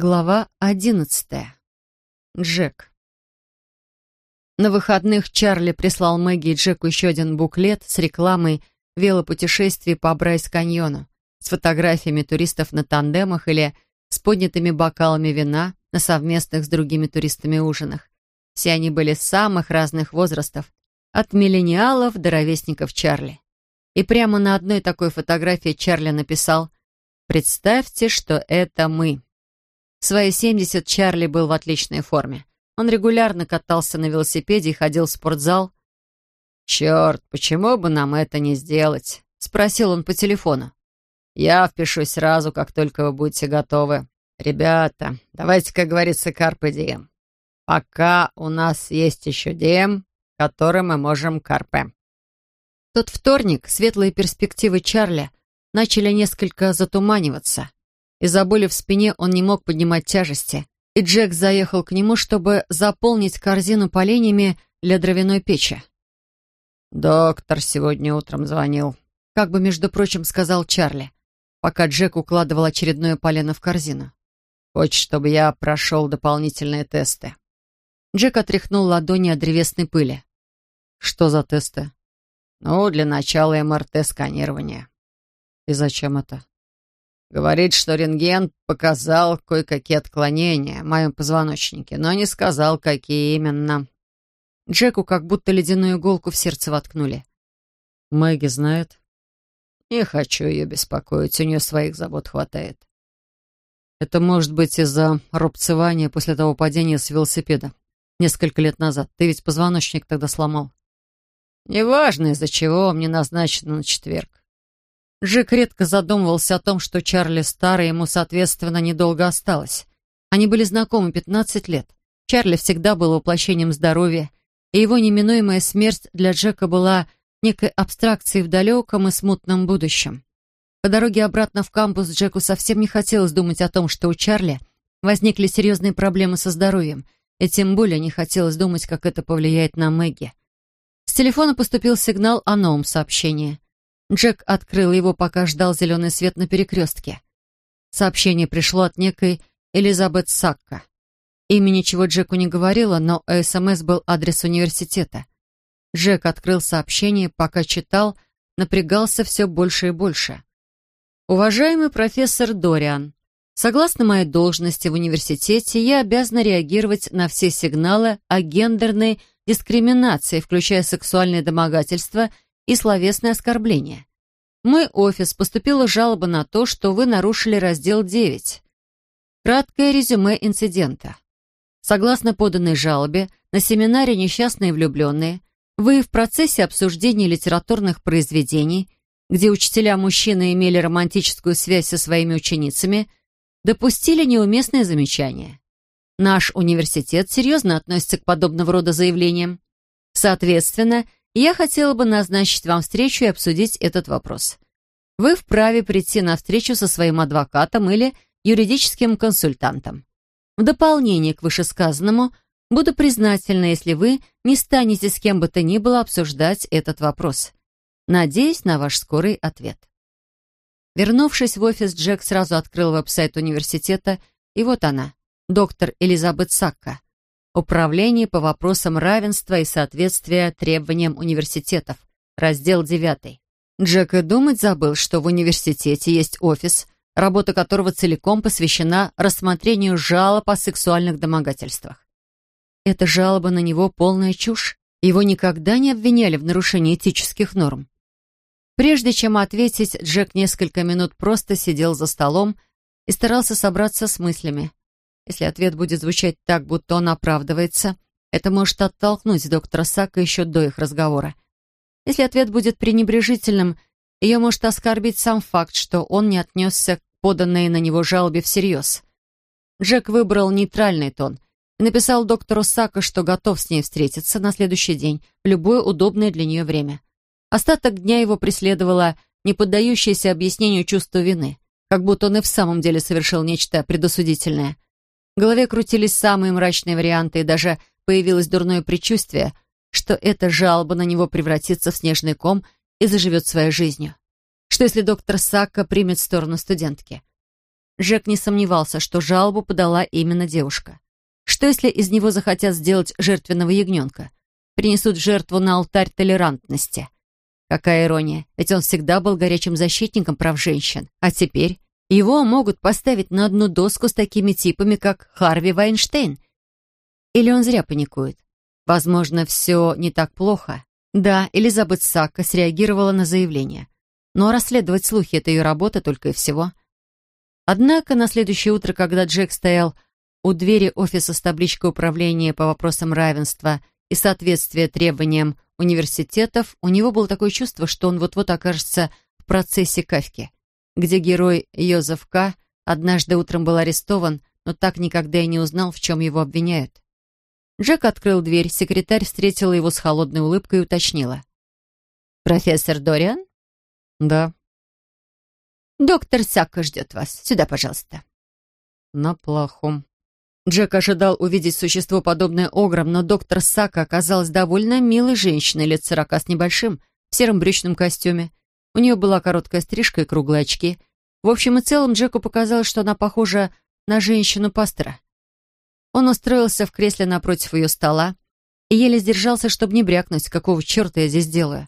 Глава одиннадцатая. Джек. На выходных Чарли прислал Мэгги и Джеку еще один буклет с рекламой велопутешествий по Брайс-каньону с фотографиями туристов на тандемах или с поднятыми бокалами вина на совместных с другими туристами ужинах. Все они были самых разных возрастов, от миллениалов до ровесников Чарли. И прямо на одной такой фотографии Чарли написал «Представьте, что это мы». В свои 70 Чарли был в отличной форме. Он регулярно катался на велосипеде и ходил в спортзал. «Черт, почему бы нам это не сделать?» — спросил он по телефону. «Я впишусь сразу, как только вы будете готовы. Ребята, давайте, как говорится, карпе дием. Пока у нас есть еще дием, который мы можем карпе». Тот вторник светлые перспективы Чарли начали несколько затуманиваться. Из-за боли в спине он не мог поднимать тяжести, и Джек заехал к нему, чтобы заполнить корзину поленьями для дровяной печи. «Доктор сегодня утром звонил», — как бы, между прочим, сказал Чарли, пока Джек укладывал очередное полено в корзину. «Хочет, чтобы я прошел дополнительные тесты». Джек отряхнул ладони от древесной пыли. «Что за тесты?» «Ну, для начала МРТ-сканирования». «И зачем это?» Говорит, что рентген показал кое-какие отклонения в моем позвоночнике, но не сказал, какие именно. Джеку как будто ледяную иголку в сердце воткнули. Мэгги знает? Не хочу ее беспокоить, у нее своих забот хватает. Это может быть из-за рубцевания после того падения с велосипеда. Несколько лет назад. Ты ведь позвоночник тогда сломал. Неважно, из-за чего мне назначено на четверг. Джек редко задумывался о том, что Чарли старый, ему, соответственно, недолго осталось. Они были знакомы 15 лет. Чарли всегда был воплощением здоровья, и его неминуемая смерть для Джека была некой абстракцией в далеком и смутном будущем. По дороге обратно в кампус Джеку совсем не хотелось думать о том, что у Чарли возникли серьезные проблемы со здоровьем, и тем более не хотелось думать, как это повлияет на Мэгги. С телефона поступил сигнал о новом сообщении. Джек открыл его, пока ждал зеленый свет на перекрестке. Сообщение пришло от некой Элизабет Сакка. Имя ничего Джеку не говорило, но СМС был адрес университета. Джек открыл сообщение, пока читал, напрягался все больше и больше. «Уважаемый профессор Дориан, согласно моей должности в университете, я обязана реагировать на все сигналы о гендерной дискриминации, включая сексуальное домогательство и словесное оскорбление. В мой офис поступила жалоба на то, что вы нарушили раздел 9. Краткое резюме инцидента. Согласно поданной жалобе, на семинаре «Несчастные влюбленные» вы в процессе обсуждения литературных произведений, где учителя-мужчины имели романтическую связь со своими ученицами, допустили неуместные замечания. Наш университет серьезно относится к подобного рода заявлениям. Соответственно, я хотела бы назначить вам встречу и обсудить этот вопрос. Вы вправе прийти на встречу со своим адвокатом или юридическим консультантом. В дополнение к вышесказанному, буду признательна, если вы не станете с кем бы то ни было обсуждать этот вопрос. Надеюсь на ваш скорый ответ. Вернувшись в офис, Джек сразу открыл веб-сайт университета, и вот она, доктор Элизабет Сакка. Управление по вопросам равенства и соответствия требованиям университетов. Раздел 9. Джек и думать забыл, что в университете есть офис, работа которого целиком посвящена рассмотрению жалоб о сексуальных домогательствах. Эта жалоба на него полная чушь. Его никогда не обвиняли в нарушении этических норм. Прежде чем ответить, Джек несколько минут просто сидел за столом и старался собраться с мыслями. Если ответ будет звучать так, будто он оправдывается, это может оттолкнуть доктора Сака еще до их разговора. Если ответ будет пренебрежительным, ее может оскорбить сам факт, что он не отнесся к поданной на него жалобе всерьез. Джек выбрал нейтральный тон и написал доктору Сака, что готов с ней встретиться на следующий день в любое удобное для нее время. Остаток дня его преследовало не поддающееся объяснению чувство вины, как будто он и в самом деле совершил нечто предосудительное – в голове крутились самые мрачные варианты, и даже появилось дурное предчувствие, что эта жалоба на него превратится в снежный ком и заживет своей жизнью. Что если доктор Сакка примет сторону студентки? Джек не сомневался, что жалобу подала именно девушка. Что если из него захотят сделать жертвенного ягненка? Принесут жертву на алтарь толерантности. Какая ирония, ведь он всегда был горячим защитником прав женщин. А теперь его могут поставить на одну доску с такими типами, как Харви Вайнштейн. Или он зря паникует? Возможно, все не так плохо. Да, Элизабет Сакка среагировала на заявление. Но расследовать слухи — это ее работа только и всего. Однако на следующее утро, когда Джек стоял у двери офиса с табличкой управления по вопросам равенства и соответствия требованиям университетов, у него было такое чувство, что он вот-вот окажется в процессе Кавки где герой Йозеф К. однажды утром был арестован, но так никогда и не узнал, в чем его обвиняют. Джек открыл дверь, секретарь встретила его с холодной улыбкой и уточнила. «Профессор Дориан?» «Да». «Доктор Сакка ждет вас. Сюда, пожалуйста». «На плохом». Джек ожидал увидеть существо, подобное огром, но доктор Сака оказалась довольно милой женщиной лет сорока с небольшим, в сером брючном костюме, у нее была короткая стрижка и круглые очки. В общем и целом Джеку показалось, что она похожа на женщину-пастора. Он устроился в кресле напротив ее стола и еле сдержался, чтобы не брякнуть, какого черта я здесь делаю.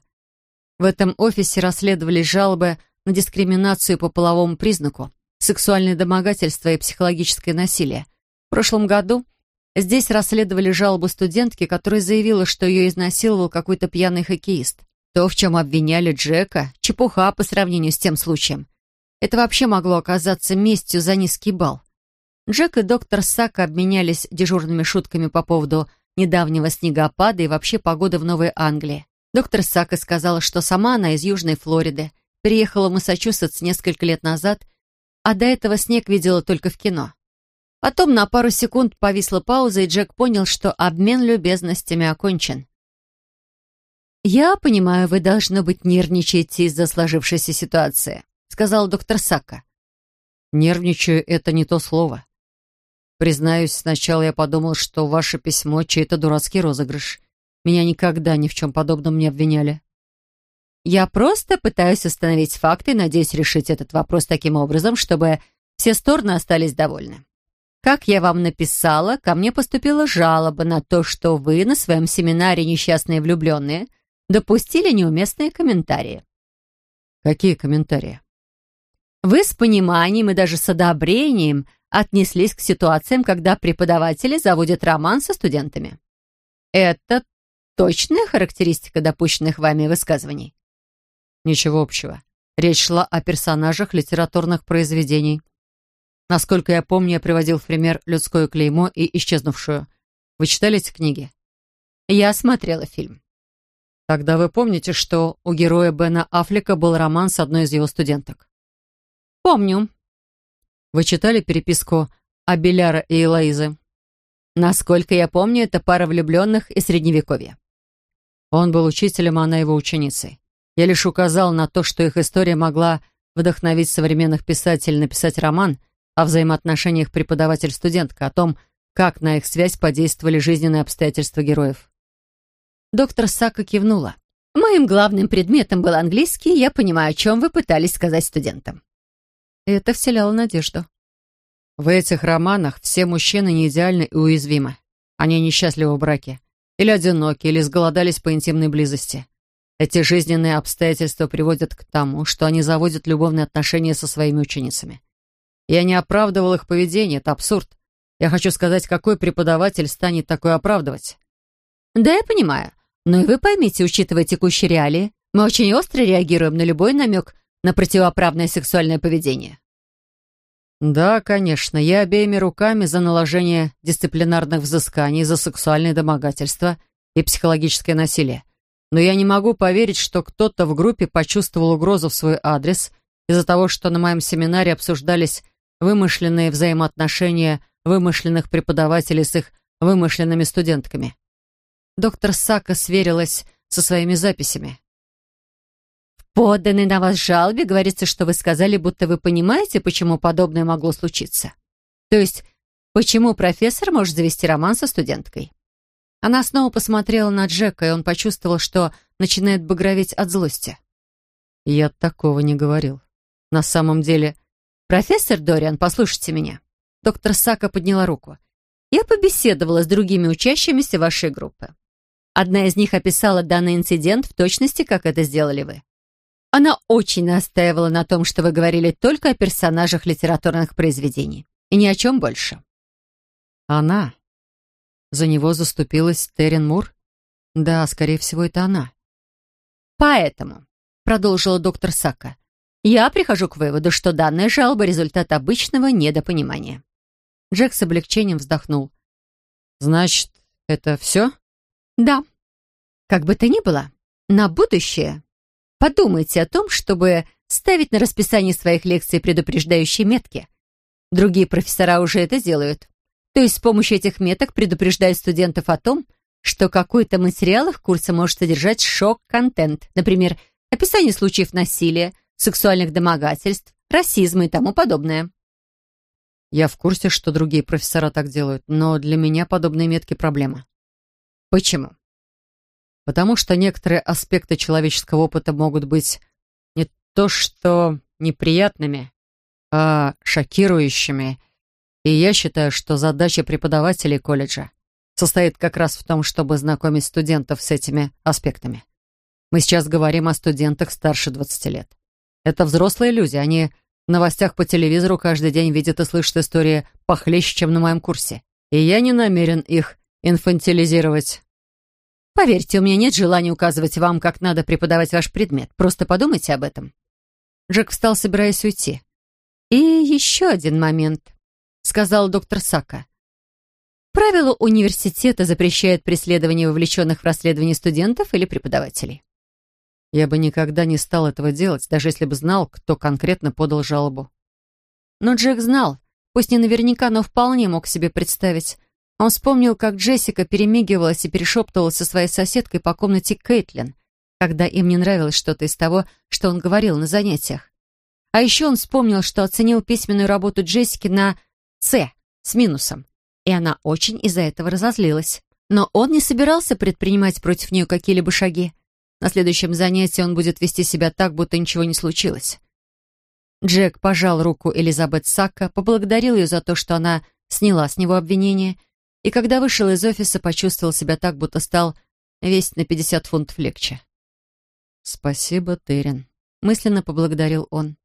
В этом офисе расследовались жалобы на дискриминацию по половому признаку, сексуальное домогательство и психологическое насилие. В прошлом году здесь расследовали жалобу студентки, которая заявила, что ее изнасиловал какой-то пьяный хоккеист. То, в чем обвиняли Джека, чепуха по сравнению с тем случаем. Это вообще могло оказаться местью за низкий балл. Джек и доктор Сака обменялись дежурными шутками по поводу недавнего снегопада и вообще погоды в Новой Англии. Доктор Сака сказала, что сама она из Южной Флориды, переехала в Массачусетс несколько лет назад, а до этого снег видела только в кино. Потом на пару секунд повисла пауза, и Джек понял, что обмен любезностями окончен. «Я понимаю, вы, должно быть, нервничаете из-за сложившейся ситуации», сказал доктор Сака. «Нервничаю — это не то слово. Признаюсь, сначала я подумал, что ваше письмо — чей-то дурацкий розыгрыш. Меня никогда ни в чем подобном не обвиняли». «Я просто пытаюсь установить факты и надеюсь решить этот вопрос таким образом, чтобы все стороны остались довольны. Как я вам написала, ко мне поступила жалоба на то, что вы на своем семинаре «Несчастные влюбленные» допустили неуместные комментарии. Какие комментарии? Вы с пониманием и даже с одобрением отнеслись к ситуациям, когда преподаватели заводят роман со студентами. Это точная характеристика допущенных вами высказываний? Ничего общего. Речь шла о персонажах литературных произведений. Насколько я помню, я приводил в пример «Людское клеймо» и «Исчезнувшую». Вы читали эти книги? Я смотрела фильм. Тогда вы помните, что у героя Бена Аффлека был роман с одной из его студенток? Помню. Вы читали переписку Абеляра и Элоизы? Насколько я помню, это пара влюбленных из Средневековья. Он был учителем, а она его ученицей. Я лишь указал на то, что их история могла вдохновить современных писателей написать роман о взаимоотношениях преподаватель-студентка, о том, как на их связь подействовали жизненные обстоятельства героев. Доктор Сака кивнула. «Моим главным предметом был английский, я понимаю, о чем вы пытались сказать студентам». Это вселяло надежду. В этих романах все мужчины не идеальны и уязвимы. Они несчастливы в браке. Или одиноки, или сголодались по интимной близости. Эти жизненные обстоятельства приводят к тому, что они заводят любовные отношения со своими ученицами. Я не оправдывал их поведение, это абсурд. Я хочу сказать, какой преподаватель станет такое оправдывать? Да, я понимаю. Но и вы поймите, учитывая текущие реалии, мы очень остро реагируем на любой намек на противоправное сексуальное поведение. Да, конечно, я обеими руками за наложение дисциплинарных взысканий за сексуальное домогательство и психологическое насилие. Но я не могу поверить, что кто-то в группе почувствовал угрозу в свой адрес из-за того, что на моем семинаре обсуждались вымышленные взаимоотношения вымышленных преподавателей с их вымышленными студентками. Доктор Сака сверилась со своими записями. «В поданной на вас жалобе говорится, что вы сказали, будто вы понимаете, почему подобное могло случиться. То есть, почему профессор может завести роман со студенткой?» Она снова посмотрела на Джека, и он почувствовал, что начинает багроветь от злости. «Я такого не говорил. На самом деле, «Профессор Дориан, послушайте меня». Доктор Сака подняла руку. «Я побеседовала с другими учащимися вашей группы. Одна из них описала данный инцидент в точности, как это сделали вы. Она очень настаивала на том, что вы говорили только о персонажах литературных произведений и ни о чем больше. Она? За него заступилась Терен Мур? Да, скорее всего, это она. Поэтому, продолжила доктор Сака, я прихожу к выводу, что данная жалоба — результат обычного недопонимания. Джек с облегчением вздохнул. «Значит, это все?» «Да. Как бы то ни было, на будущее Подумайте о том, чтобы ставить на расписание своих лекций предупреждающие метки. Другие профессора уже это делают. То есть с помощью этих меток предупреждают студентов о том, что какой-то материал их курса может содержать шок-контент, например, описание случаев насилия, сексуальных домогательств, расизма и тому подобное. Я в курсе, что другие профессора так делают, но для меня подобные метки проблема. Почему? потому что некоторые аспекты человеческого опыта могут быть не то что неприятными, а шокирующими. И я считаю, что задача преподавателей колледжа состоит как раз в том, чтобы знакомить студентов с этими аспектами. Мы сейчас говорим о студентах старше 20 лет. Это взрослые люди, они в новостях по телевизору каждый день видят и слышат истории похлеще, чем на моем курсе. И я не намерен их инфантилизировать. Поверьте, у меня нет желания указывать вам, как надо преподавать ваш предмет. Просто подумайте об этом». Джек встал, собираясь уйти. «И еще один момент», — сказал доктор Сака. «Правила университета запрещают преследование вовлеченных в расследование студентов или преподавателей». Я бы никогда не стал этого делать, даже если бы знал, кто конкретно подал жалобу. Но Джек знал, пусть не наверняка, но вполне мог себе представить, он вспомнил, как Джессика перемигивалась и перешептывалась со своей соседкой по комнате Кейтлин, когда им не нравилось что-то из того, что он говорил на занятиях. А еще он вспомнил, что оценил письменную работу Джессики на «С» с минусом, и она очень из-за этого разозлилась. Но он не собирался предпринимать против нее какие-либо шаги. На следующем занятии он будет вести себя так, будто ничего не случилось. Джек пожал руку Элизабет Сакка, поблагодарил ее за то, что она сняла с него обвинение — и когда вышел из офиса, почувствовал себя так, будто стал весить на 50 фунтов легче. «Спасибо, Терен», — мысленно поблагодарил он.